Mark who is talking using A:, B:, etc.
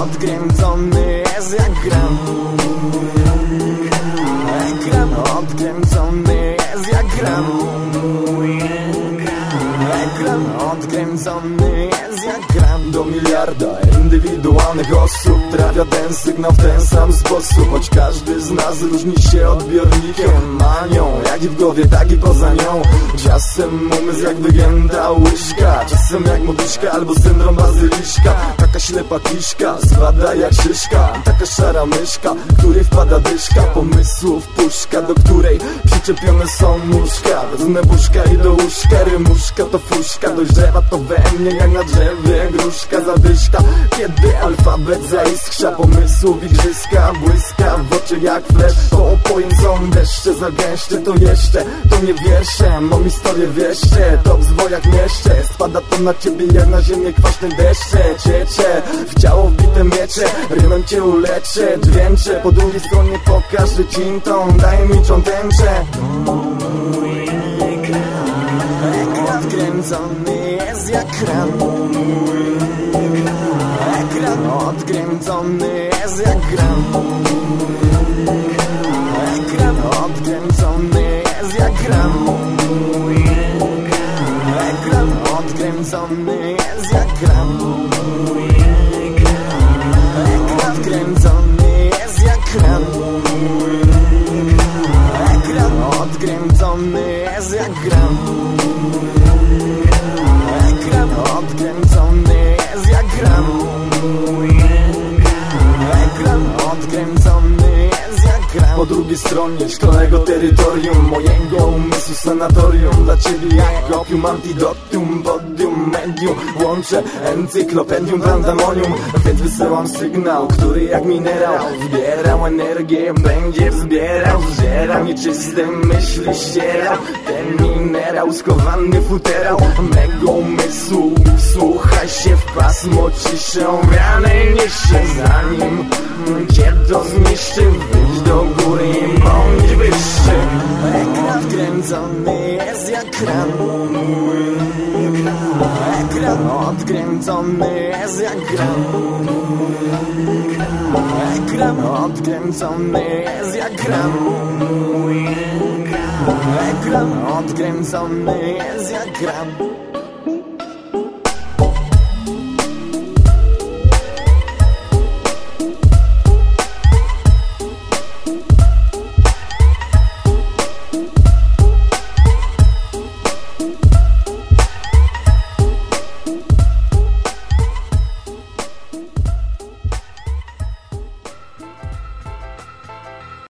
A: Odkręcony jest jak gram Ekran odkręcony jak gram Ekran odkręcony jest jak gram Do miliarda. Indywidualnych osób Trafia ten sygnał w ten sam sposób. Choć każdy z nas różni się odbiornikiem Manią, i w głowie, tak i poza nią. Czasem umysł jak wygięta łyżka. Czasem jak moduszka albo syndrom bazyliszka. Taka ślepa kiszka, spada jak szyszka. Taka szara myszka, której wpada dyszka. Pomysłów puszka, do której przyczepione są nóżka Wezmę buszka i do łóżka, rymuszka to fuszka. Dojrzewa to we mnie jak na drzewie gruszka zadyszka. Kiedy alfabet zaiskrza pomysłów igrzyska Błyska w oczy jak flesz To opojem są deszcze zagęszcze. To jeszcze, to nie wiersze Mam historię wieście, to w zwojach mieście Spada to na ciebie jak na ziemię kwaśne deszcze Ciecze, w ciało wbite miecze Rymem cię uleczę, dźwięczę Po drugiej stronie pokażę cintą Daj mi czątęcze. Ekran wkręcony jest jak kran. Ekran odkręcony jest jak gram odkręcony jest jak gram Ekran wkręcony jest jak kran Ekran odkręcony jest jak gram. Ekran odkręcony jest jak gram. Ekran odkręcony drugiej stronie szkolnego terytorium. Mojego umysłu sanatorium. Dla ciebie jak opium, antidotum, podium, medium. Łączę encyklopedium, pandemonium Więc wysyłam sygnał, który jak minerał Zbierał energię, będzie zbierał Zżerał nieczyste myśli, ścierał. Ten minerał skowany futerał Mego umysłu. Słuchaj się w pasmo ciszy Owiane niesie zanim Cię to zniszczy Wyjdź do wkręcony jest jak kran. Ekran odkręcony jest jak gram Ekran odkręcony jest jak gram Ekran odkręcony jest jak gram